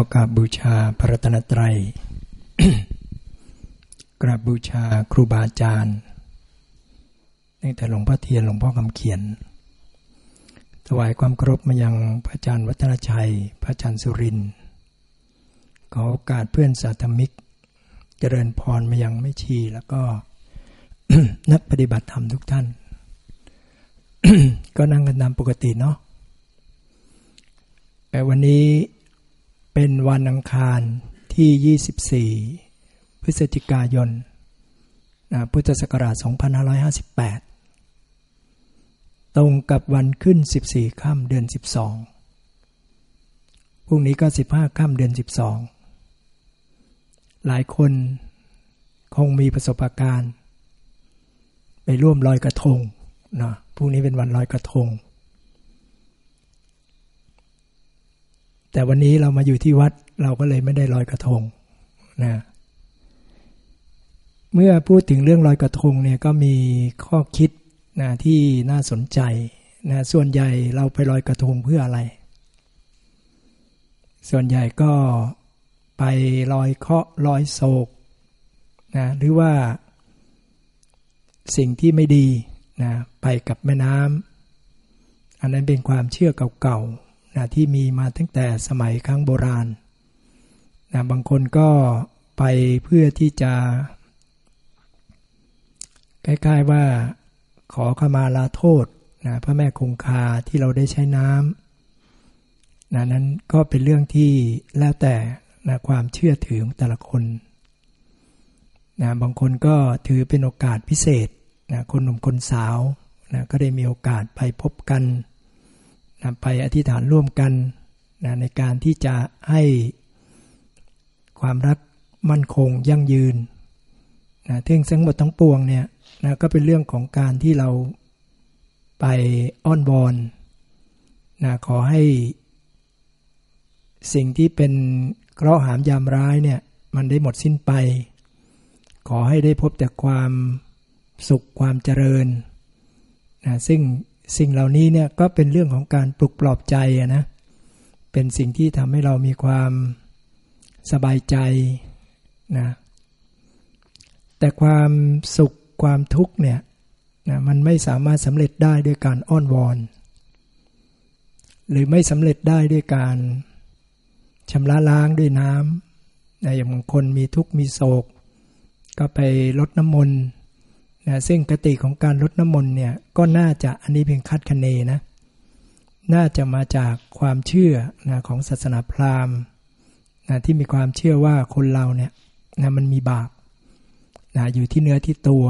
อกราบบูชาพระรัตนตรัย กราบบูชาครูบาอาจารย์ตั้งแต่หลวงพ่อเทียนหลวงพ่อคำเขียน ถวายความเคารพมายังพระอาจารย์วัฒนชัย พระอาจารย์สุริน ขอโอกาสเพื่อนสาธมิก เจริญพรมายังไม่ชีแล้วก็นักปฏิบัติธรรมทุกท่าน ก็นั่งกันตามปกติเนาะแต่วันนี้ เป็นวันอังคารที่ 24 พฤศจิกายนนะพุทธศักราช 2558 ตรงกับวันขึ้น 14 ค่ำเดือน 12 พรุ่งนี้ก็ 15 ค่ำเดือน 12 หลายคนคงมีประสบการณ์ ไปร่วมลอยกระทงนะพรุ่งนี้เป็นวันลอยกระทง แต่วันนี้เรามาอยู่ที่วัดเราก็เลยไม่ได้ลอยกระทงนะเมื่อพูดถึงเรื่องลอยกระทงเนี่ยก็มีข้อคิดนะที่น่าสนใจนะส่วนใหญ่เราไปลอยกระทงเพื่ออะไร ส่วนใหญ่ก็ไปลอยเคาะลอยโศกนะหรือว่าสิ่งที่ไม่ดีนะไปกับแม่น้ำอันนั้นเป็นความเชื่อเก่าๆ นะที่มีมาตั้งแต่สมัยครั้งโบราณนะบางคนก็ไปเพื่อที่จะใกล้ๆว่าขอขมาลาโทษนะพระแม่คงคาที่เราได้ใช้น้ำนะนั้นก็เป็นเรื่องที่แล้วแต่นะความเชื่อถือของแต่ละคนนะบางคนก็ถือเป็นโอกาสพิเศษนะคนหนุ่มคนสาวนะก็ได้มีโอกาสไปพบกัน นะไปอธิษฐานร่วมกันนะในการที่จะให้ความรักมั่นคงยั่งยืนนะทึ่งทั้งหมดทั้งปวงเนี่ยนะก็เป็นเรื่องของการที่เราไปอ้อนวอนนะขอให้สิ่งที่เป็นเคราะห์หามยามร้ายเนี่ยมันได้หมดสิ้นไป ขอให้ได้พบแต่ความสุขความเจริญนะซึ่ง สิ่งเหล่านี้เนี่ยก็เป็นเรื่องของการปลุกปลอบใจนะเป็นสิ่งที่ทำให้เรามีความสบายใจนะแต่ความสุขความทุกข์เนี่ยนะมันไม่สามารถสำเร็จได้ด้วยการอ้อนวอน หรือไม่สำเร็จได้ด้วยการชำระล้างด้วยน้ำนะอย่างบางคนมีทุกข์มีโศก ก็ไปลดน้ำมนต์ นะซึ่งกติของการลดน้ำมนต์เนี่ยก็น่าจะอันนี้เป็นคัดคะเนนะน่าจะมาจากความเชื่อนะของศาสนาพราหมณ์นะที่มีความเชื่อว่าคนเราเนี่ยนะมันมีบาปนะอยู่ที่เนื้อที่ตัว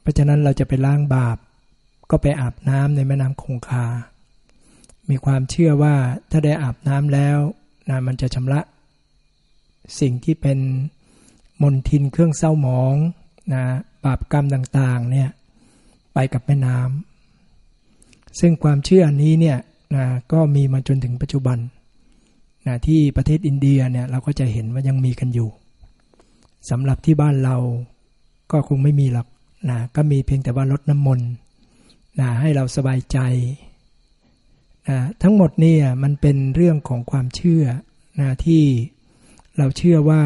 เพราะฉะนั้นเราจะไปล้างบาป ก็ไปอาบน้ำในแม่น้ำคงคา มีความเชื่อว่าถ้าได้อาบน้ำแล้วนะมันจะชำระ สิ่งที่เป็นมนทินเครื่องเศร้าหมอง นะบาปกรรมต่างๆเนี่ยไปกับแม่น้ำซึ่งความเชื่อนนี้เนี่ยนะก็มีมาจนถึงปัจจุบันนะที่ประเทศอินเดียเนี่ยเราก็จะเห็นว่ายังมีกันอยู่สำหรับที่บ้านเราก็คงไม่มีหรอกนะก็มีเพียงแต่ว่าลดน้ำมนต์นะให้เราสบายใจนะทั้งหมดนี่มันเป็นเรื่องของความเชื่อนะที่เราเชื่อว่า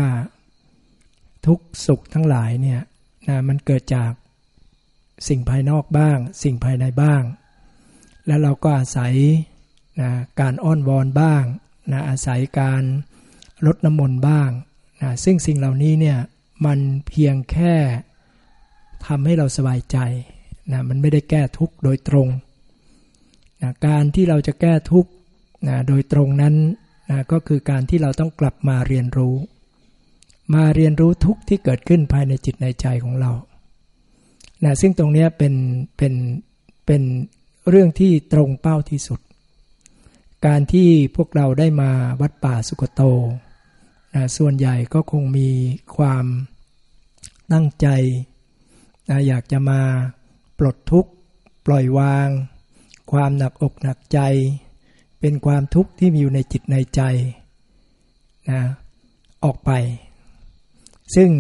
ทุกสุขทั้งหลายเนี่ย นะมันเกิดจากสิ่งภายนอกบ้าง สิ่งภายในบ้าง แล้วเราก็อาศัยนะการอ้อนวอนบ้างนะอาศัยการลดน้ำมนต์บ้างนะซึ่งสิ่งเหล่านี้เนี่ยมันเพียงแค่ทำให้เราสบายใจนะมันไม่ได้แก้ทุกข์โดยตรงนะการที่เราจะแก้ทุกข์นะโดยตรงนั้นนะก็คือการที่เราต้องกลับมาเรียนรู้ มาเรียนรู้ทุกที่เกิดขึ้นภายในจิตในใจของเรานะซึ่งตรงนี้เป็นเป็นเป็นเรื่องที่ตรงเป้าที่สุด การที่พวกเราได้มาวัดป่าสุกโตนะส่วนใหญ่ก็คงมีความตั้งใจนะอยากจะมาปลดทุกข์ ปล่อยวาง ความหนักอกหนักใจ เป็นความทุกข์ที่มีอยู่ในจิตในใจนะออกไป ซึ่ง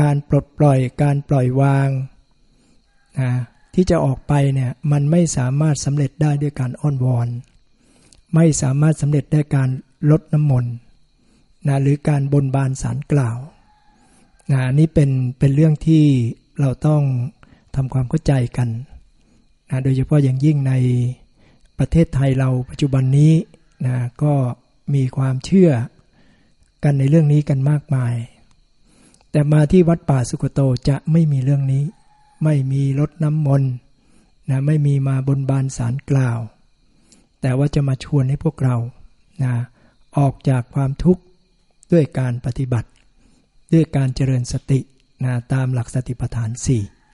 การปลดปล่อยการปล่อยวางนะที่จะออกไปเนี่ยมันไม่สามารถสำเร็จได้ด้วยการอ้อนวอน ไม่สามารถสำเร็จได้การลดน้ำมนต์นะหรือการบนบานสารกล่าวนะนี่เป็นเป็นเรื่องที่เราต้องทำความเข้าใจกันนะโดยเฉพาะอย่างยิ่งในประเทศไทยเราปัจจุบันนี้นะก็มีความเชื่อกันในเรื่องนี้กันมากมาย แต่มาที่วัดป่าสุกโตจะไม่มีเรื่องนี้ ไม่มีรถน้ำมนต์นะไม่มีมาบนบานสารกล่าว แต่ว่าจะมาชวนให้พวกเรานะออกจากความทุกข์ด้วยการปฏิบัติ ด้วยการเจริญสตินะตามหลักสติปัฏฐาน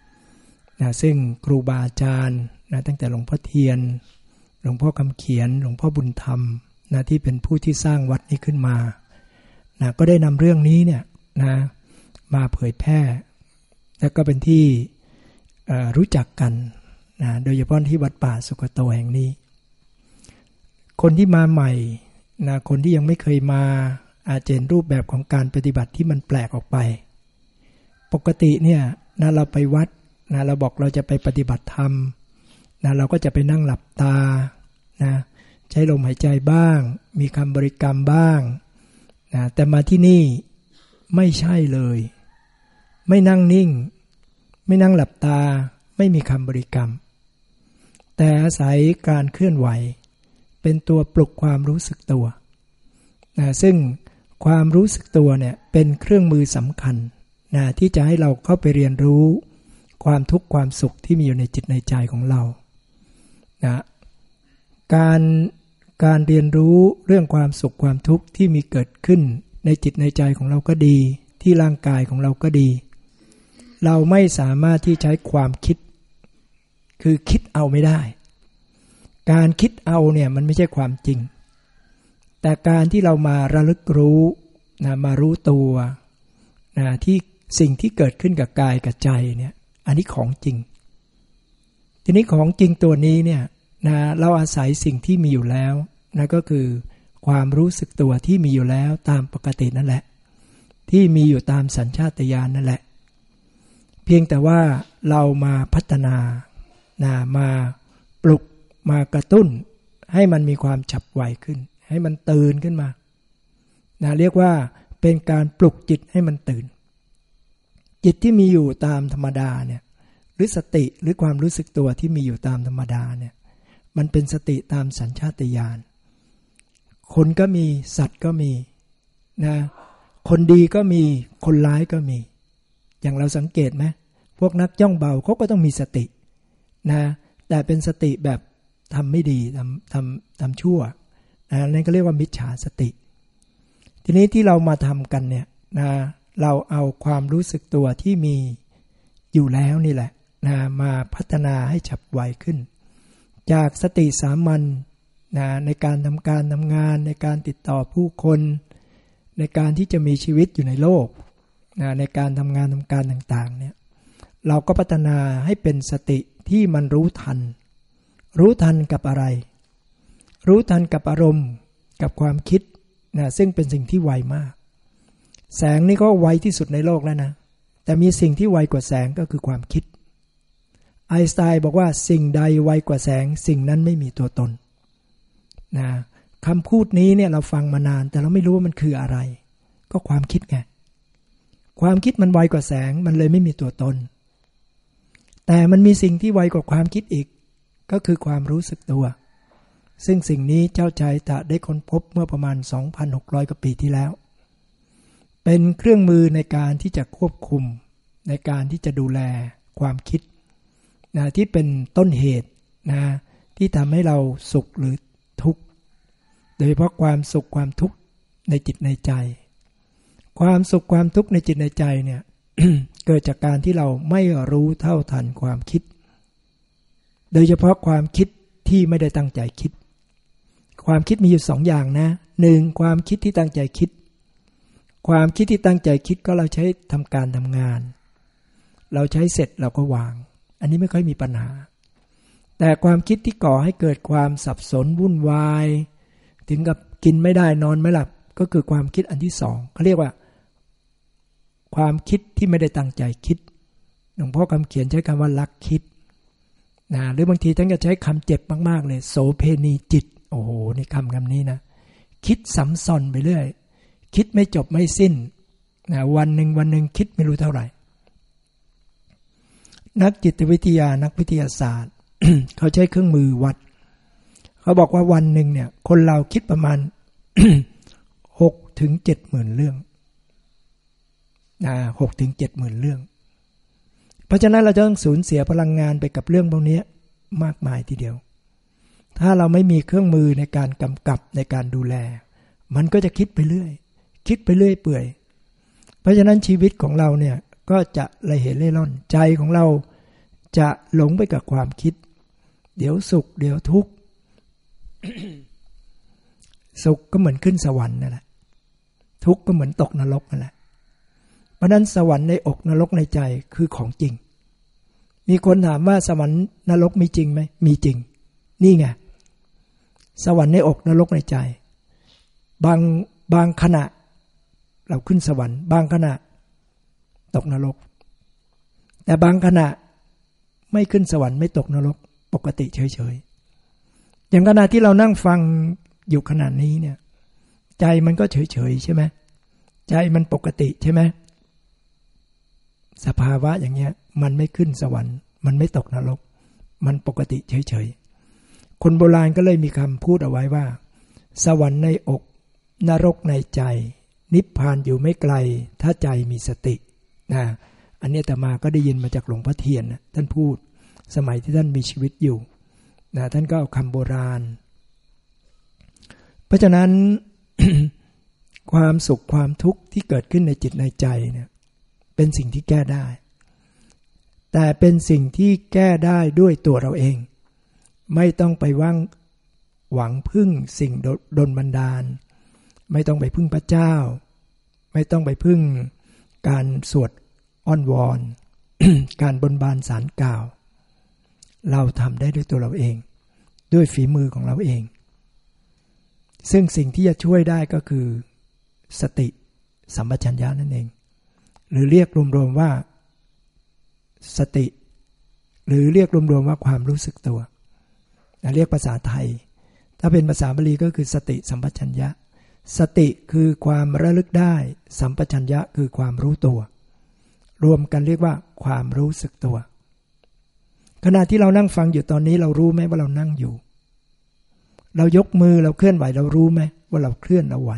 4นะซึ่งครูบาอาจารย์นะตั้งแต่หลวงพ่อเทียน หลวงพ่อคำเขียน หลวงพ่อบุญธรรมนะที่เป็นผู้ที่สร้างวัดนี้ขึ้นมานะก็ได้นำเรื่องนี้เนี่ยนะ มาเผยแพร่ และก็เป็นที่รู้จักกันนะโดยเฉพาะที่วัดป่าสุกโตแห่งนี้ คนที่มาใหม่นะคนที่ยังไม่เคยมาอาจเห็นรูปแบบของการปฏิบัติที่มันแปลกออกไป ปกติเนี่ยนะเราไปวัดนะเราบอกเราจะไปปฏิบัติธรรมนะเราก็จะไปนั่งหลับตานะใช้ลมหายใจบ้าง มีคำบริกรรมบ้างนะแต่มาที่นี่ไม่ใช่เลย ไม่นั่งนิ่ง ไม่นั่งหลับตา ไม่มีคำบริกรรม แต่อาศัยการเคลื่อนไหว เป็นตัวปลุกความรู้สึกตัวนะซึ่งความรู้สึกตัวเนี่ยเป็นเครื่องมือสำคัญนะที่จะให้เราเข้าไปเรียนรู้ ความทุกข์ความสุขที่มีอยู่ในจิตในใจของเรานะการการเรียนรู้เรื่องความสุขความทุกข์ที่มีเกิดขึ้นในจิตในใจของเราก็ดี ที่ร่างกายของเราก็ดี เราไม่สามารถที่ใช้ความคิด คือคิดเอาไม่ได้ การคิดเอาเนี่ยมันไม่ใช่ความจริง แต่การที่เรามาระลึกรู้นะมารู้ตัวนะที่สิ่งที่เกิดขึ้นกับกายกับใจเนี่ย อันนี้ของจริง ทีนี้ของจริงตัวนี้เนี่ยนะเราอาศัยสิ่งที่มีอยู่แล้วนะก็คือความรู้สึกตัวที่มีอยู่แล้วตามปกตินั่นแหละ ที่มีอยู่ตามสัญชาตญาณนั่นแหละ เพียงแต่ว่าเรามาพัฒนานะมาปลุกมากระตุ้น ให้มันมีความฉับไวขึ้น ให้มันตื่นขึ้นมานะเรียกว่าเป็นการปลุกจิตให้มันตื่น จิตที่มีอยู่ตามธรรมดาเนี่ยหรือสติหรือความรู้สึกตัวที่มีอยู่ตามธรรมดาเนี่ยมันเป็นสติตามสัญชาตญาณคนก็มีสัตว์ก็มีนะคนดีก็มีคนร้ายก็มี อย่างเราสังเกตไหม พวกนักย่องเบาเขาก็ต้องมีสตินะแต่เป็นสติแบบทำไม่ดีทำทำทำชั่วนะนั่นก็เรียกว่ามิจฉาสติ ทีนี้ที่เรามาทำกันเนี่ยนะเราเอาความรู้สึกตัวที่มีอยู่แล้วนี่แหละนะมาพัฒนาให้ฉับไวขึ้น จากสติสามัญนะในการทำการทำงาน ในการติดต่อผู้คน ในการที่จะมีชีวิตอยู่ในโลกนะในการทำงานทำการต่างๆเนี่ย เราก็พัฒนาให้เป็นสติที่มันรู้ทัน รู้ทันกับอะไร รู้ทันกับอารมณ์ กับความคิดนะซึ่งเป็นสิ่งที่ไวมาก แสงนี่ก็ไวที่สุดในโลกแล้วนะ แต่มีสิ่งที่ไวกว่าแสงก็คือความคิด ไอสไตน์บอกว่าสิ่งใดไวกว่าแสง สิ่งนั้นไม่มีตัวตนนะคำพูดนี้เนี่ยเราฟังมานาน แต่เราไม่รู้ว่ามันคืออะไร ก็ความคิดไงความคิดมันไวกว่าแสงมันเลยไม่มีตัวตน แต่มันมีสิ่งที่ไวกว่าความคิดอีก ก็คือความรู้สึกตัว ซึ่งสิ่งนี้เจ้าชายตะได้ค้นพบเมื่อประมาณ 2,600 กว่าปีที่แล้ว เป็นเครื่องมือในการที่จะควบคุม ในการที่จะดูแลความคิดนะที่เป็นต้นเหตุนะที่ทำให้เราสุขหรือทุกข์ โดยเฉพาะความสุขความทุกข์ในจิตในใจ ความสุขความทุกข์ในจิตในใจเนี่ย เกิดจากการที่เราไม่รู้เท่าทันความคิด โดยเฉพาะความคิดที่ไม่ได้ตั้งใจคิด ความคิดมีอยู่สองอย่างนะหนึ่งความคิดที่ตั้งใจคิด ความคิดที่ตั้งใจคิดก็เราใช้ทำการทำงาน เราใช้เสร็จเราก็วาง อันนี้ไม่ค่อยมีปัญหา แต่ความคิดที่ก่อให้เกิดความสับสนวุ่นวาย ถึงกับกินไม่ได้นอนไม่หลับก็คือความคิดอันที่สองเขาเรียกว่า ความคิดที่ไม่ได้ตั้งใจคิด หลวงพ่อคำเขียนใช้คำว่าลักคิดนะหรือบางทีท่านก็ใช้คำเจ็บมาก ๆ เลย โสเพณีจิต โอ้โหนี่คำคำนี้นะ คิดสัมซอนไปเรื่อย คิดไม่จบไม่สิ้นนะวันหนึ่งวันหนึ่งคิดไม่รู้เท่าไหร่ นักจิตวิทยานักวิทยาศาสตร์ เขาใช้เครื่องมือวัด เขาบอกว่าวันหนึ่งเนี่ย คนเราคิดประมาณหกถึงเจ็ดหมื่นเรื่อง หกถึงเจ็ดหมื่นเรื่อง เพราะฉะนั้นเราจะต้องสูญเสียพลังงานไปกับเรื่องพวกนี้มากมายทีเดียว ถ้าเราไม่มีเครื่องมือในการกำกับในการดูแล มันก็จะคิดไปเรื่อย คิดไปเรื่อยเปื่อย เพราะฉะนั้นชีวิตของเราเนี่ยก็จะละเหตุเล่ร่อนใจของเราจะหลงไปกับความคิด เดี๋ยวสุข เดี๋ยวทุกข์สุขก็เหมือนขึ้นสวรรค์นั่นแหละทุกข์ก็เหมือนตกนรกนั่นแหละ เพราะนั้นสวรรค์ในอกนรกในใจคือของจริง มีคนถามว่าสวรรค์นรกมีจริงไหมมีจริง นี่ไงสวรรค์ในอกนรกในใจ บางบางขณะ เราขึ้นสวรรค์ บางขณะ ตกนรก แต่บางขณะไม่ขึ้นสวรรค์ไม่ตกนรก ปกติเฉยๆ อย่างขณะที่เรานั่งฟังอยู่ขนาดนี้เนี่ย ใจมันก็เฉยๆใช่ไหมใจมันปกติใช่ไหม สภาวะอย่างเงี้ย มันไม่ขึ้นสวรรค์ มันไม่ตกนรก มันปกติเฉยๆ คนโบราณก็เลยมีคำพูดเอาไว้ว่า สวรรค์ในอก นรกในใจ นิพพานอยู่ไม่ไกล ถ้าใจมีสตินะอันนี้แต่มาก็ได้ยินมาจากหลวงพ่อเทียนนะท่านพูดสมัยที่ท่านมีชีวิตอยู่นะท่านก็เอาคำโบราณ เพราะฉะนั้นความสุขความทุกข์ที่เกิดขึ้นในจิตในใจเนี่ย เป็นสิ่งที่แก้ได้ แต่เป็นสิ่งที่แก้ได้ด้วยตัวเราเอง ไม่ต้องไปว่างหวังพึ่งสิ่งดนบันดาล ไม่ต้องไปพึ่งพระเจ้า ไม่ต้องไปพึ่งการสวดอ้อนวอน การบนบานสารกล่าว เราทำได้ด้วยตัวเราเอง ด้วยฝีมือของเราเอง ซึ่งสิ่งที่จะช่วยได้ก็คือ สติสัมปชัญญะนั่นเอง หรือเรียกรวมๆว่าสติ หรือเรียกรวมๆว่าความรู้สึกตัว เรียกภาษาไทย ถ้าเป็นภาษาบาลีก็คือสติสัมปชัญญะ สติคือความระลึกได้ สัมปชัญญะคือความรู้ตัว รวมกันเรียกว่า ความรู้สึกตัว ขณะที่เรานั่งฟังอยู่ตอนนี้เรารู้ไหมว่าเรานั่งอยู่ เรายกมือเราเคลื่อนไหวเรารู้ไหมว่าเราเคลื่อนเอาไหว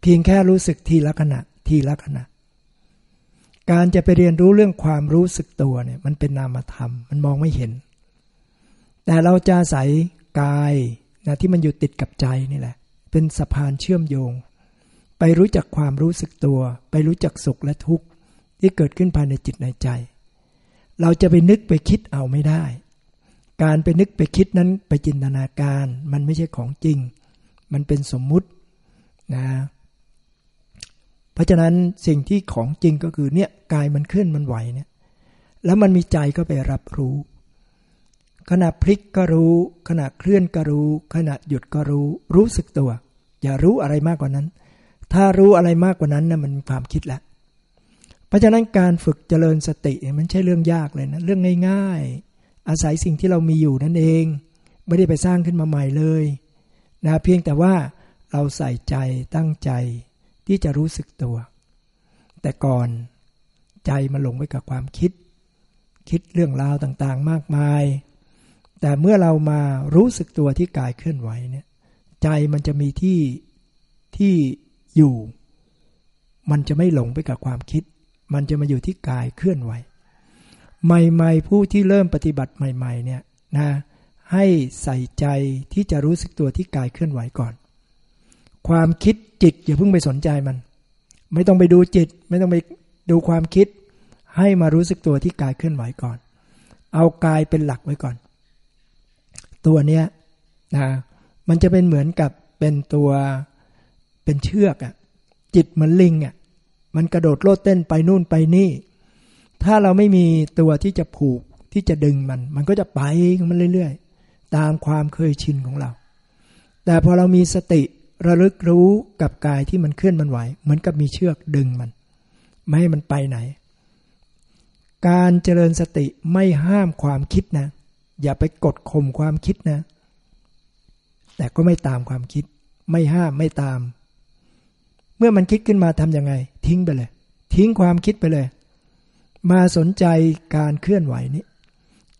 เพียงแค่รู้สึกทีละขณะทีละขณะ การจะไปเรียนรู้เรื่องความรู้สึกตัวเนี่ยมันเป็นนามธรรม มันมองไม่เห็น แต่เราจะใส่กายนะที่มันอยู่ติดกับใจนี่แหละ เป็นสะพานเชื่อมโยง ไปรู้จักความรู้สึกตัว ไปรู้จักสุขและทุกข์ที่เกิดขึ้นภายในจิตในใจ เราจะไปนึกไปคิดเอาไม่ได้ การไปนึกไปคิดนั้นไปจินตนาการ มันไม่ใช่ของจริง มันเป็นสมมุตินะ เพราะฉะนั้นสิ่งที่ของจริงก็คือเนี่ยกายมันเคลื่อนมันไหวเนี่ยแล้วมันมีใจก็ไปรับรู้ ขณะพลิกก็รู้ ขณะเคลื่อนก็รู้ ขณะหยุดก็รู้ รู้สึกตัว อย่ารู้อะไรมากกว่านั้น ถ้ารู้อะไรมากกว่านั้นนะ่ะมันความคิดแล้วเพราะฉะนั้นการฝึกเจริญสติมันใช่เรื่องยากเลยนะเรื่องง่าย ๆ อาศัยสิ่งที่เรามีอยู่นั่นเอง ไม่ได้ไปสร้างขึ้นมาใหม่เลยนะเพียงแต่ว่าเราใส่ใจตั้งใจ ที่จะรู้สึกตัว แต่ก่อนใจมันหลงไปกับความคิด คิดเรื่องราวต่างๆ มากมาย แต่เมื่อเรามารู้สึกตัวที่กายเคลื่อนไหวเนี่ย ใจมันจะมีที่ที่อยู่ มันจะไม่หลงไปกับความคิด มันจะมาอยู่ที่กายเคลื่อนไหว ใหม่ๆผู้ที่เริ่มปฏิบัติใหม่ ๆ เนี่ยนะให้ใส่ใจที่จะรู้สึกตัวที่กายเคลื่อนไหวก่อน ความคิดจิตอย่าเพิ่งไปสนใจมัน ไม่ต้องไปดูจิต ไม่ต้องไปดูความคิด ให้มารู้สึกตัวที่กายเคลื่อนไหวก่อน เอากายเป็นหลักไว้ก่อน ตัวเนี้ยนะมันจะเป็นเหมือนกับเป็นตัวเป็นเชือกอะ่ะจิตเหมือนลิงอะ่ะมันกระโดดโลดเต้นไปนู่นไปนี่ ถ้าเราไม่มีตัวที่จะผูกที่จะดึงมัน มันก็จะไปมันเรื่อยๆ ตามความเคยชินของเรา แต่พอเรามีสติ ระลึกรู้กับกายที่มันเคลื่อนมันไหว เหมือนกับมีเชือกดึงมัน ไม่ให้มันไปไหน การเจริญสติไม่ห้ามความคิดนะ อย่าไปกดข่มความคิดนะ แต่ก็ไม่ตามความคิด ไม่ห้ามไม่ตาม เมื่อมันคิดขึ้นมาทำยังไง ทิ้งไปเลย ทิ้งความคิดไปเลย มาสนใจการเคลื่อนไหวนี้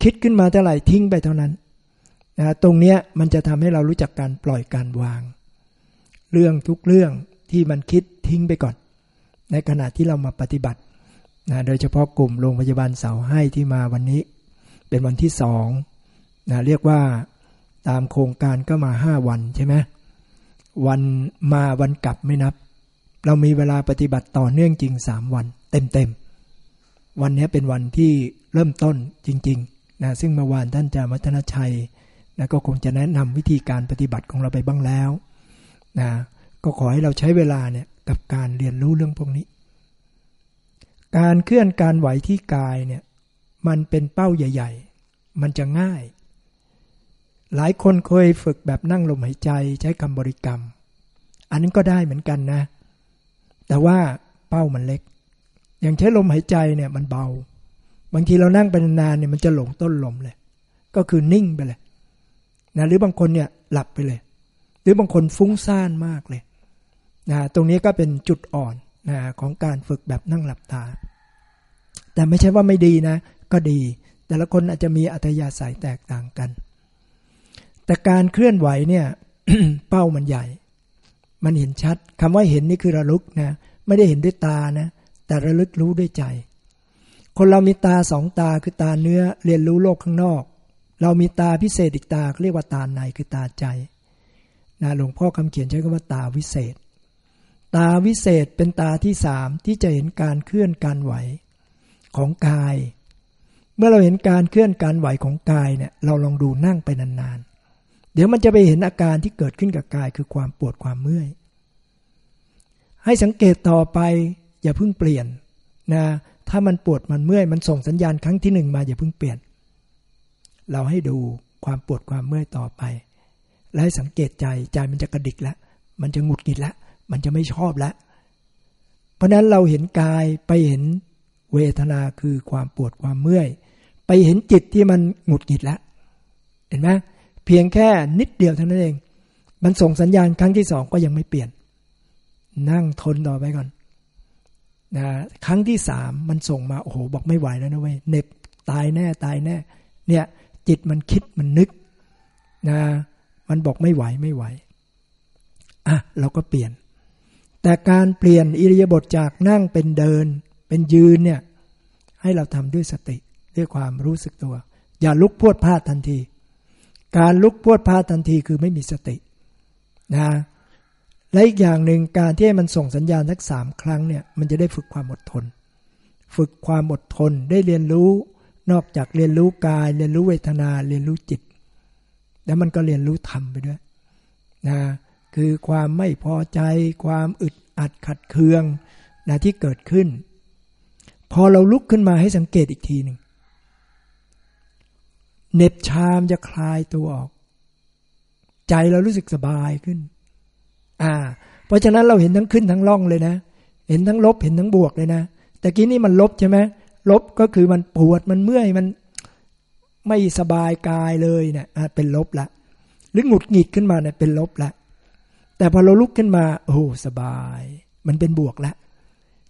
คิดขึ้นมาเท่าไหร่ทิ้งไปเท่านั้นนะตรงเนี้ยมันจะทำให้เรารู้จักการปล่อยการวาง เรื่องทุกเรื่องที่มันคิดทิ้งไปก่อน ในขณะที่เรามาปฏิบัตินะโดยเฉพาะกลุ่มโรงพยาบาลเสาให้ที่มาวันนี้ เป็นวันที่สองนะเรียกว่าตามโครงการก็มาห้าวันใช่ไหมวันมาวันกลับไม่นับ เรามีเวลาปฏิบัติต่อเนื่องจริงสามวัน เต็มๆ วันนี้เป็นวันที่เริ่มต้นจริงๆนะซึ่งเมื่อวานท่านจามัฒนชัยนะก็คงจะแนะนำวิธีการปฏิบัติของเราไปบ้างแล้ว นะก็ขอให้เราใช้เวลาเนี่ยกับการเรียนรู้เรื่องพวกนี้ การเคลื่อนการไหวที่กายเนี่ยมันเป็นเป้าใหญ่ ๆ มันจะง่าย หลายคนเคยฝึกแบบนั่งลมหายใจใช้คำบริกรรม อันนั้นก็ได้เหมือนกันนะ แต่ว่าเป้ามันเล็ก อย่างใช้ลมหายใจเนี่ยมันเบา บางทีเรานั่งไปนานๆเนี่ยมันจะหลงต้นลมเลย ก็คือนิ่งไปเลยนะหรือบางคนเนี่ยหลับไปเลย รือบางคนฟุ้งซ่านมากเลยนะตรงนี้ก็เป็นจุดอ่อนนะของการฝึกแบบนั่งหลับตา แต่ไม่ใช่ว่าไม่ดีนะ ก็ดี แต่ละคนอาจจะมีอัธยาศัยแตกต่างกัน แต่การเคลื่อนไหวเนี่ย เป้ามันใหญ่ มันเห็นชัดคำว่าเห็นนี่คือระลึกนะไม่ได้เห็นด้วยตานะ แต่ระลึกรู้ด้วยใจ คนเรามีตาสองตาคือตาเนื้อเรียนรู้โลกข้างนอก เรามีตาพิเศษอีกตาเรียกว่าตาในคือตาใจ นะหลวงพ่อคำเขียนใช้คำว่าตาวิเศษ ตาวิเศษเป็นตาที่สามที่จะเห็นการเคลื่อนการไหวของกาย เมื่อเราเห็นการเคลื่อนการไหวของกายเนี่ยเราลองดูนั่งไปนานๆ เดี๋ยวมันจะไปเห็นอาการที่เกิดขึ้นกับกายคือความปวดความเมื่อย ให้สังเกตต่อไปอย่าเพิ่งเปลี่ยนนะถ้ามันปวดมันเมื่อยมันส่งสัญญาณครั้งที่หนึ่งมาอย่าเพิ่งเปลี่ยน เราให้ดูความปวดความเมื่อยต่อไป และให้สังเกตใจใจมันจะกระดิกแล้วมันจะหงุดหงิดแล้วมันจะไม่ชอบแล้วเพราะนั้นเราเห็นกายไปเห็นเวทนาคือความปวดความเมื่อย ไปเห็นจิตที่มันหงุดหงิดแล้วเห็นไหมเพียงแค่นิดเดียวเท่านั้นเอง มันส่งสัญญาณครั้งที่สองก็ยังไม่เปลี่ยน นั่งทนต่อไปก่อนนะครั้งที่สามมันส่งมาโอ้โหบอกไม่ไหวแล้วนะเว้ยเน็บตายแน่ตายแน่ เนี่ยจิตมันคิดมันนึกนะ มันบอกไม่ไหวไม่ไหว อะ เราก็เปลี่ยน แต่การเปลี่ยนอิริยาบถจากนั่งเป็นเดิน เป็นยืนเนี่ย ให้เราทำด้วยสติด้วยความรู้สึกตัว อย่าลุกพวดพลาดทันที การลุกพวดพลาดทันทีคือไม่มีสติ นะและอีกอย่างหนึ่งการที่มันส่งสัญญาณสักสามครั้งเนี่ยมันจะได้ฝึกความอดทน ฝึกความอดทนได้เรียนรู้นอกจากเรียนรู้กาย เรียนรู้เวทนาเรียนรู้จิต แล้วมันก็เรียนรู้ธรรมไปด้วยนะคือความไม่พอใจความอึดอัดขัดเคืองนะที่เกิดขึ้น พอเราลุกขึ้นมาให้สังเกตอีกทีหนึ่งเน็บชามจะคลายตัวออก ใจเรารู้สึกสบายขึ้น อ่า เพราะฉะนั้นเราเห็นทั้งขึ้นทั้งล่องเลยนะ เห็นทั้งลบเห็นทั้งบวกเลยนะแต่กี้นี่มันลบใช่ไหมลบก็คือมันปวดมันเมื่อยมัน ไม่สบายกายเลยเนะี่ยเป็นลบละ หรือหงุดหงิดขึ้นมาเนี่ยเป็นลบละ แต่พอเราลุกขึ้นมา โอ้สบาย มันเป็นบวกละ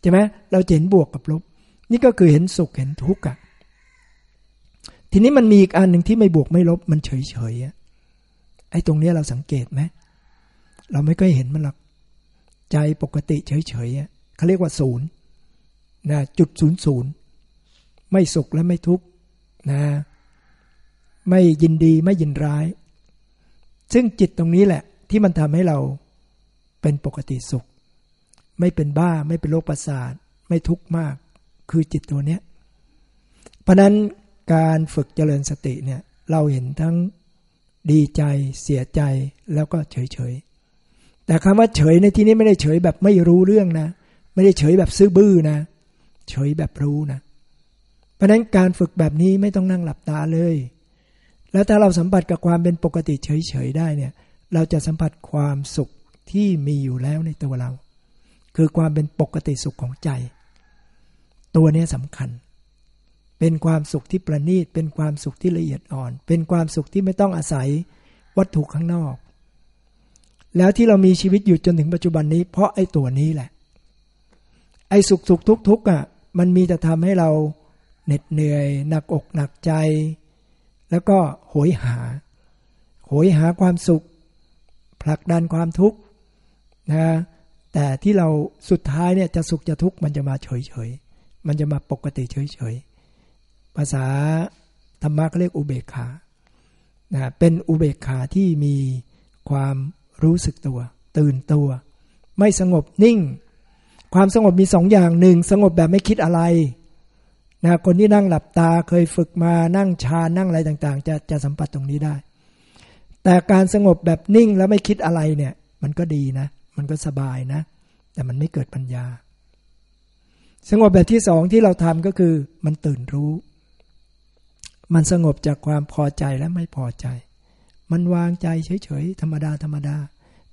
ใช่ไหมเราเห็นบวกกับลบ นี่ก็คือเห็นสุขเห็นทุกข์อะทีนี้มันมีอีกอันหนึ่งที่ไม่บวกไม่ลบมันเฉยเฉยอะไอ้ตรงนี้เราสังเกตไหมเราไม่เคยเห็นมันหรอกใจปกติเฉยเฉยอะเขาเรียกว่าศูนย์นะจุดศูนย์ศูนย์ไม่สุขและไม่ทุกข์นะ ไม่ยินดีไม่ยินร้าย ซึ่งจิตตรงนี้แหละ ที่มันทำให้เราเป็นปกติสุข ไม่เป็นบ้าไม่เป็นโรคประสาท ไม่ทุกข์มาก คือจิตตัวเนี้ยเพราะนั้นการฝึกเจริญสติเนี่ย เราเห็นทั้งดีใจเสียใจแล้วก็เฉยเฉยแต่คำว่าเฉยในที่นี้ไม่ได้เฉยแบบไม่รู้เรื่องนะ ไม่ได้เฉยแบบซื่อบื้อนะ เฉยแบบรู้นะ เพราะนั้นการฝึกแบบนี้ไม่ต้องนั่งหลับตาเลย แล้วถ้าเราสัมผัสกับความเป็นปกติเฉยๆได้เนี่ย เราจะสัมผัสความสุขที่มีอยู่แล้วในตัวเรา คือความเป็นปกติสุขของใจ ตัวนี้สำคัญ เป็นความสุขที่ประณีต เป็นความสุขที่ละเอียดอ่อน เป็นความสุขที่ไม่ต้องอาศัยวัตถุข้างนอก แล้วที่เรามีชีวิตอยู่จนถึงปัจจุบันนี้ เพราะไอ้ตัวนี้แหละ ไอ้สุขสุขทุกทุกอะ มันมีแต่ทำให้เราเหน็ดเหนื่อย หนักอกหนักใจ แล้วก็โหยหา โหยหาความสุข ผลักดันความทุกข์นะแต่ที่เราสุดท้ายเนี่ยจะสุขจะทุกข์มันจะมาเฉยเฉยมันจะมาปกติเฉยเฉยภาษาธรรมะเขาเรียกอุเบกขานะเป็นอุเบกขาที่มีความรู้สึกตัว ตื่นตัว ไม่สงบนิ่ง ความสงบมีสองอย่างหนึ่งสงบแบบไม่คิดอะไร นะคนที่นั่งหลับตาเคยฝึกมานั่งชานั่งอะไรต่างๆ จะจะสัมผัสตรงนี้ได้ แต่การสงบแบบนิ่งแล้วไม่คิดอะไรเนี่ย มันก็ดีนะ มันก็สบายนะ แต่มันไม่เกิดปัญญา สงบแบบที่สองที่เราทำก็คือ มันตื่นรู้ มันสงบจากความพอใจและไม่พอใจ มันวางใจเฉยๆธรรมดาธรรมดา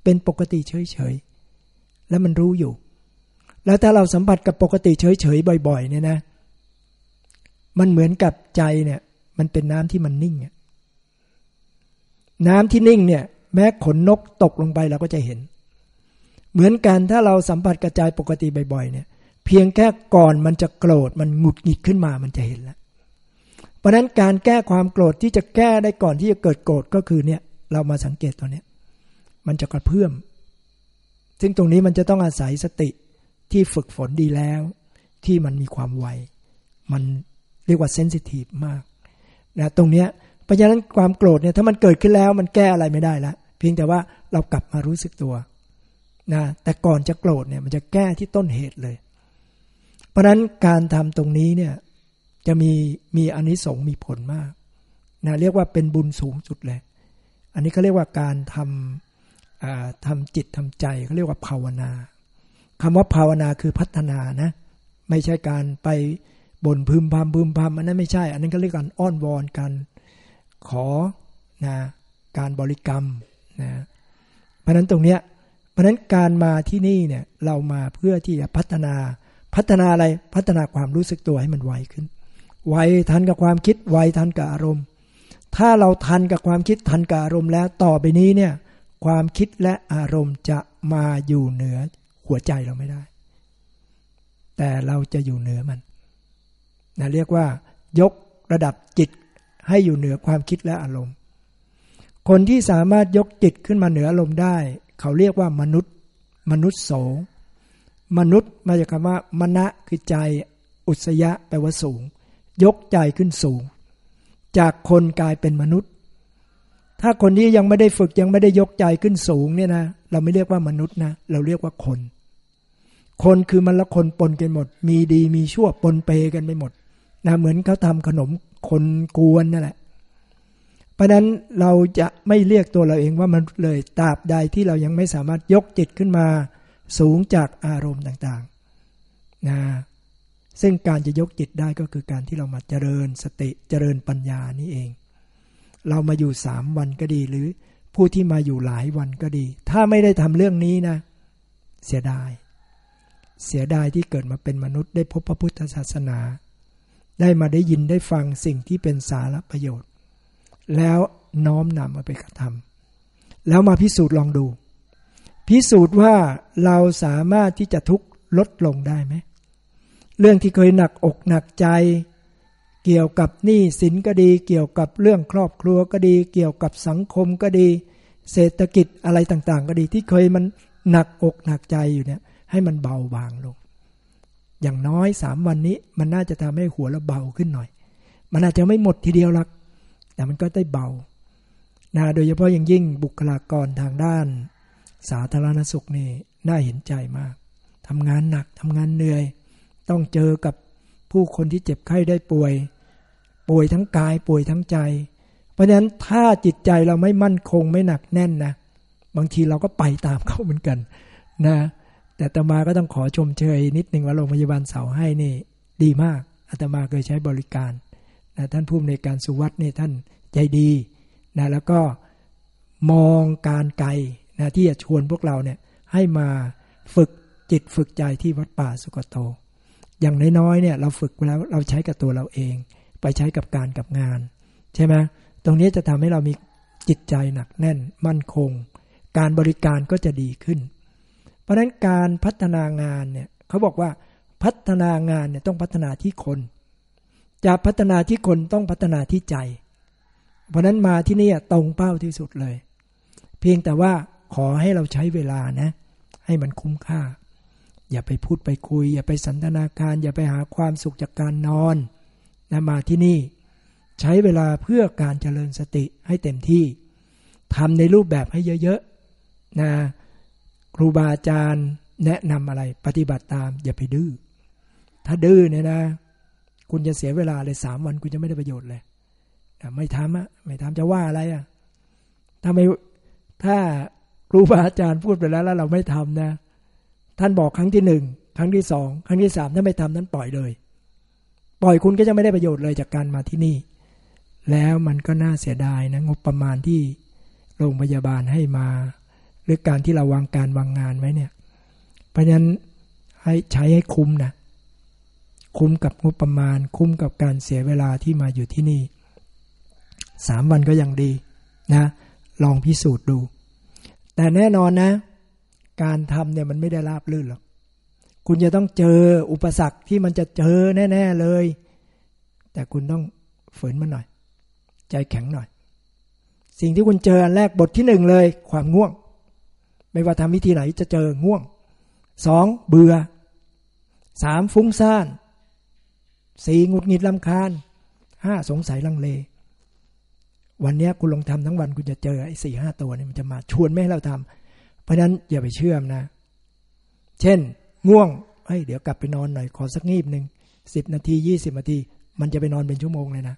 เป็นปกติเฉยๆแล้วมันรู้อยู่ แล้วถ้าเราสัมผัสกับปกติเฉยๆบ่อย ๆ เนี่ยนะ มันเหมือนกับใจเนี่ย มันเป็นน้ำที่มันนิ่งน้ำที่นิ่งเนี่ย แม้ขนนกตกลงไปเราก็จะเห็น เหมือนกันถ้าเราสัมผัสกระจายปกติบ่อยๆ เนี่ย เพียงแค่ก่อนมันจะโกรธมันหงุดหงิดขึ้นมามันจะเห็นแล้วเพราะนั้นการแก้ความโกรธที่จะแก้ได้ก่อนที่จะเกิดโกรธก็คือเนี่ย เรามาสังเกตตัวเนี้ยมันจะกระเพื่อม ซึ่งตรงนี้มันจะต้องอาศัยสติที่ฝึกฝนดีแล้ว ที่มันมีความไว มัน เรียกว่าเซนซิทีฟมากนะตรงเนี้ยเพราะฉะนั้นความโกรธเนี่ยถ้ามันเกิดขึ้นแล้วมันแก้อะไรไม่ได้ละเพียงแต่ว่าเรากลับมารู้สึกตัวนะแต่ก่อนจะโกรธเนี่ยมันจะแก้ที่ต้นเหตุเลย เพราะฉะนั้นการทำตรงนี้เนี่ยจะมีมีอนนิสงส์มีผลมากนะเรียกว่าเป็นบุญสูงสุดเลย อันนี้เขาเรียกว่าการทำทำจิตทำใจเขาเรียกว่าภาวนาคำว่าภาวนาคือพัฒนานะ ไม่ใช่การไป บ่นพึมพำพึมพำอันนั้นไม่ใช่ อันนั้นก็เรียกการอ้อนวอนกันขอนะการบริกรรมนะเพราะนั้นตรงเนี้ยเพราะนั้นการมาที่นี่เนี่ยเรามาเพื่อที่จะพัฒนาพัฒนาอะไรพัฒนาความรู้สึกตัวให้มันไวขึ้น ไวทันกับความคิดไวทันกับอารมณ์ ถ้าเราทันกับความคิดทันกับอารมณ์แล้วต่อไปนี้เนี่ยความคิดและอารมณ์จะมาอยู่เหนือหัวใจเราไม่ได้ แต่เราจะอยู่เหนือมัน นะเรียกว่ายกระดับจิตให้อยู่เหนือความคิดและอารมณ์ คนที่สามารถยกจิตขึ้นมาเหนืออารมณ์ได้ เขาเรียกว่ามนุษย์ มนุษย์โสมนุษย์มาจากคำว่ามณะคือใจอุสยะแปลว่าสูง ยกใจขึ้นสูง จากคนกลายเป็นมนุษย์ ถ้าคนที่ยังไม่ได้ฝึกยังไม่ได้ยกใจขึ้นสูงเนี่ยนะเราไม่เรียกว่ามนุษย์นะเราเรียกว่าคน คนคือมันละคนปนกันหมด มีดีมีชั่วปนเปกันไปหมด นะเหมือนเขาทำขนมคนกวนนั่นแหละ เพราะนั้นเราจะไม่เรียกตัวเราเองว่ามันเลยตราบใดที่เรายังไม่สามารถยกจิตขึ้นมาสูงจากอารมณ์ต่างๆนะซึ่งการจะยกจิตได้ก็คือการที่เรามาเจริญสติเจริญปัญญานี่เอง เรามาอยู่สามวันก็ดีหรือผู้ที่มาอยู่หลายวันก็ดี ถ้าไม่ได้ทำเรื่องนี้นะ เสียดาย เสียดายที่เกิดมาเป็นมนุษย์ได้พบพระพุทธศาสนา ได้มาได้ยินได้ฟังสิ่งที่เป็นสาระประโยชน์ แล้วน้อมนำมาไปกระทำแล้วมาพิสูจน์ลองดู พิสูจน์ว่าเราสามารถที่จะทุกข์ลดลงได้ไหมเรื่องที่เคยหนักอกหนักใจ เกี่ยวกับหนี้สินก็ดี เกี่ยวกับเรื่องครอบครัวก็ดี เกี่ยวกับสังคมก็ดี เศรษฐกิจอะไรต่างๆ ก็ดีที่เคยมันหนักอกหนักใจอยู่เนี่ยให้มันเบาบางลง อย่างน้อยสามวันนี้ มันน่าจะทำให้หัวเราเบาขึ้นหน่อย มันอาจจะไม่หมดทีเดียวหรอกแต่มันก็ได้เบานะโดยเฉพาะอย่างยิ่งบุคลากรทางด้าน สาธารณสุขนี่น่าเห็นใจมากทำงานหนักทำงานเหนื่อย ต้องเจอกับผู้คนที่เจ็บไข้ได้ป่วย ป่วยทั้งกายป่วยทั้งใจ เพราะฉะนั้นถ้าจิตใจเราไม่มั่นคงไม่หนักแน่นนะ บางทีเราก็ไปตามเขาเหมือนกัน นะ แต่ตมาก็ต้องขอชมเชยนิดหนึ่งว่าโรงพยาบาลเสาให้นี่ดีมากอาตมาเคยใช้บริการนะท่านผู้ในการสุวัตนี่ท่านใจดีนะแล้วก็มองการไกลนะที่จะชวนพวกเราเนี่ยให้มาฝึกจิตฝึกใจที่วัดป่าสุกโต อย่างน้อยๆเนี่ยเราฝึกแล้วเราใช้กับตัวเราเอง ไปใช้กับการกับงาน ใช่ไหมตรงนี้จะทำให้เรามีจิตใจหนักแน่นมั่นคง การบริการก็จะดีขึ้น เพราะฉะนั้นการพัฒนางานเนี่ยเขาบอกว่าพัฒนางานเนี่ยต้องพัฒนาที่คน จะพัฒนาที่คนต้องพัฒนาที่ใจ เพราะนั้นมาที่นี่ตรงเป้าที่สุดเลย เพียงแต่ว่าขอให้เราใช้เวลานะ ให้มันคุ้มค่า อย่าไปพูดไปคุย อย่าไปสันทนาการ อย่าไปหาความสุขจากการนอนนะมาที่นี่ใช้เวลาเพื่อการเจริญสติให้เต็มที่ทำในรูปแบบให้เยอะๆนะ ครูบาอาจารย์แนะนำอะไรปฏิบัติตาม อย่าไปดื้อ ถ้าดื้อเนี่ยนะ คุณจะเสียเวลาเลยสามวัน คุณจะไม่ได้ประโยชน์เลยไม่ทำอะไม่ทำจะว่าอะไรอะถ้าไม่ถ้าครูบาอาจารย์พูดไปแล้วแล้วเราไม่ทำนะ ท่านบอกครั้งที่หนึ่งครั้งที่สองครั้งที่สามถ้าไม่ทำนั้นปล่อยเลย ปล่อยคุณก็จะไม่ได้ประโยชน์เลยจากการมาที่นี่ แล้วมันก็น่าเสียดายนะงบประมาณที่โรงพยาบาลให้มา หรือการที่เราวางการวางงานไว้เนี่ย เพราะฉะนั้นให้ใช้ให้คุ้มนะ คุ้มกับงบประมาณ คุ้มกับการเสียเวลาที่มาอยู่ที่นี่สามวันก็ยังดีนะ ลองพิสูจน์ดู แต่แน่นอนนะ การทำเนี่ยมันไม่ได้ราบรื่นหรอก คุณจะต้องเจออุปสรรคที่มันจะเจอแน่ ๆเลย แต่คุณต้องฝืนมันหน่อย ใจแข็งหน่อย สิ่งที่คุณเจออันแรกบทที่หนึ่งเลย ความง่วง ไม่ว่าทำวิธีไหนจะเจอง่วงสองเบื่อสามฟุ้งซ่านสี่งุดหงิดลำคาญห้าสงสัยลังเล วันนี้คุณลองทำทั้งวันคุณจะเจอไอ้สี่ห้าตัวนี่มันจะมาชวนไม่ให้เราทำเพราะนั้นอย่าไปเชื่อมนะ เช่น ง่วงเฮ้ยเดี๋ยวกลับไปนอนหน่อยขอสักงีบหนึ่งสิบนาทียี่สิบนาที มันจะไปนอนเป็นชั่วโมงเลยนะ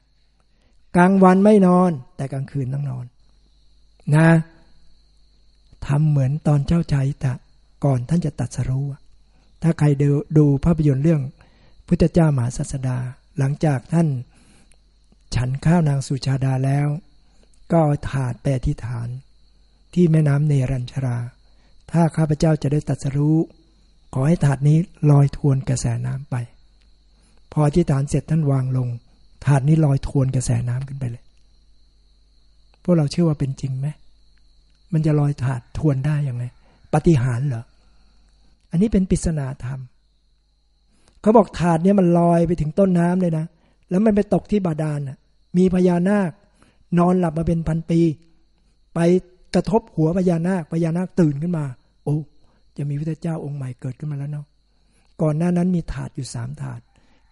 กลางวันไม่นอน แต่กลางคืนต้องนอน นะ ทำเหมือนตอนเจ้าชายตะก่อนท่านจะตัดสรู้ถ้าใครดูดูภาพยนตร์เรื่องพุทธเจ้ามหาศาสดา หลังจากท่านฉันข้าวนางสุชาดาแล้ว ก็ถาดแปที่ฐาน ที่แม่น้ำเนรัญชรา ถ้าข้าพเจ้าจะได้ตัดสรู้ ขอให้ถาดนี้ลอยทวนกระแสน้ำไป พอที่ฐานเสร็จท่านวางลง ถาดนี้ลอยทวนกระแสน้ำขึ้นไปเลย พวกเราเชื่อว่าเป็นจริงไหม มันจะลอยถาดทวนได้ยังไง ปฏิหารเหรอ อันนี้เป็นปริศนาธรรม เขาบอกถาดเนี้ยมันลอยไปถึงต้นน้ำเลยนะ แล้วมันไปตกที่บาดาลน่ะมีพญานาคนอนหลับมาเป็นพันปี ไปกระทบหัวพญานาค พญานาคตื่นขึ้นมา โอ้ จะมีพระเจ้าองค์ใหม่เกิดขึ้นมาแล้วเนาะ ก่อนหน้านั้นมีถาดอยู่สามถาด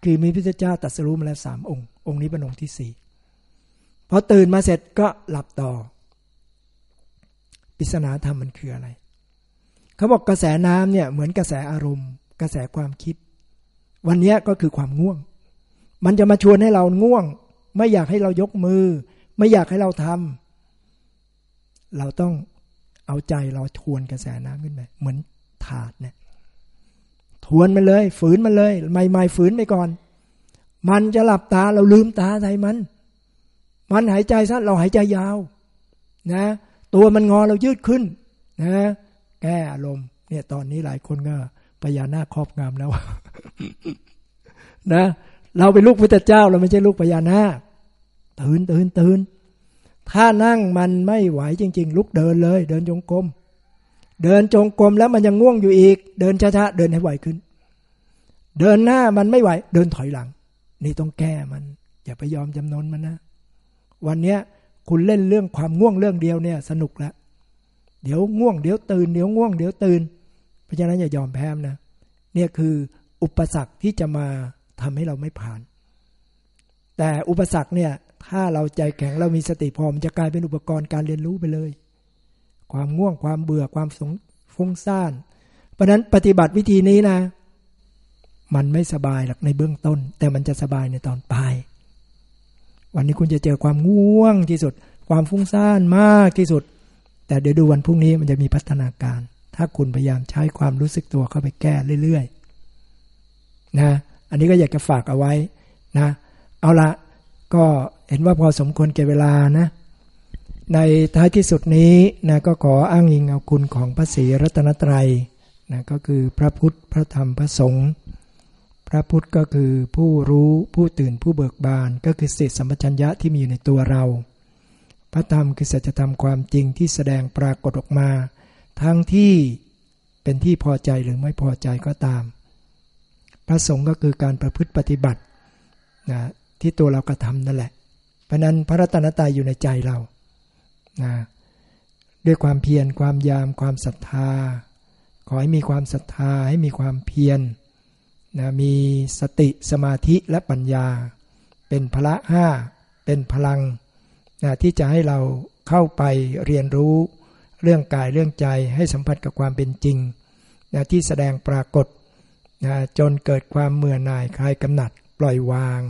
คือมีพระเจ้าตัดสรู้มาแล้วสามองค์ องค์นี้เป็นองค์ที่สี่พอตื่นมาเสร็จก็หลับต่อ ปริศนาธรรมมันคืออะไร เขาบอกกระแสน้ำเนี่ยเหมือนกระแสอารมณ์ กระแสความคิด วันนี้ก็คือความง่วง มันจะมาชวนให้เราง่วง ไม่อยากให้เรายกมือ ไม่อยากให้เราทำเราต้องเอาใจเราทวนกระแสน้ำขึ้นไปเหมือนถาดเนี่ยทวนมันเลย ฝืนมันเลย ใหม่ๆฝืนไปก่อน มันจะหลับตาเราลืมตาใส่มัน มันหายใจสั้นเราหายใจยาว นะ ตัวมันงอเรายืดขึ้นนะแก้อารมณ์เนี่ยตอนนี้หลายคนก็พญานาคครอบงำแล้วนะ เราเป็นลูกพุทธเจ้า เราไม่ใช่ลูกพญานาคตื่นตื่นตื่นถ้านั่งมันไม่ไหวจริง ๆ ลุกเดินเลย เดินจงกรมเดินจงกรมแล้วมันยังง่วงอยู่อีก เดินช้าๆเดินให้ไหวขึ้น เดินหน้ามันไม่ไหว เดินถอยหลัง นี่ต้องแก้มัน อย่าไปยอมจำนนมันนะ วันเนี้ย คุณเล่นเรื่องความง่วงเรื่องเดียวเนี่ยสนุกแล้วเดี๋ยวง่วงเดี๋ยวตื่นเดี๋ยวง่วงเดี๋ยวตื่น เพราะฉะนั้นอย่ายอมแพ้นะเนี่ยคืออุปสรรคที่จะมาทำให้เราไม่ผ่าน แต่อุปสรรคเนี่ยถ้าเราใจแข็งเรามีสติพอมันจะกลายเป็นอุปกรณ์การเรียนรู้ไปเลย ความง่วงความเบื่อความสงฟุ้งซ่านเพราะนั้นปฏิบัติวิธีนี้นะ มันไม่สบายหรอกในเบื้องต้น แต่มันจะสบายในตอนปลาย วันนี้คุณจะเจอความง่วงที่สุด ความฟุ้งซ่านมากที่สุด แต่เดี๋ยวดูวันพรุ่งนี้มันจะมีพัฒนาการ ถ้าคุณพยายามใช้ความรู้สึกตัวเข้าไปแก้เรื่อยๆนะอันนี้ก็อยากจะฝากเอาไว้นะ เอาละก็เห็นว่าพอสมควรแก่เวลานะ ในท้ายที่สุดนี้นะก็ขออ้างอิงเอาคุณของพระศรีรัตนตรัยนะก็คือพระพุทธพระธรรมพระสงฆ์ ระพุทธก็คือผู้รู้ผู้ตื่นผู้เบิกบาน ก็คือสิทธิสัมปชัญญะที่มีอยู่ในตัวเรา พระธรรมคือสัจธรรมความจริงที่แสดงปรากฏออกมา ทั้งที่เป็นที่พอใจหรือไม่พอใจก็ตาม พระสงฆ์ก็คือการประพฤติปฏิบัตินะที่ตัวเรากระทำนั่นแหละ เพราะนั้นพระรัตนตรัยอยู่ในใจเรานะด้วยความเพียรความยามความศรัทธา ขอให้มีความศรัทธาให้มีความเพียร นะมีสติสมาธิและปัญญา เป็นพละห้าเป็นพลังนะที่จะให้เราเข้าไปเรียนรู้เรื่องกายเรื่องใจให้สัมผัสกับความเป็นจริงนะที่แสดงปรากฏนะจนเกิดความเมื่อหน่ายคลายกำหนัดปล่อยวาง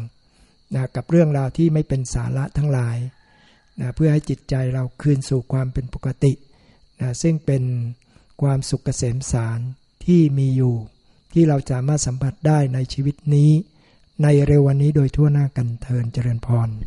นะกับเรื่องราวที่ไม่เป็นสาระทั้งหลายนะเพื่อให้จิตใจเราคืนสู่ความเป็นปกตินะซึ่งเป็นความสุขเกษมสารที่มีอยู่ ที่เราจะมาสัมผัสได้ในชีวิตนี้ ในเร็ววันนี้โดยทั่วหน้ากันเทินเจริญพร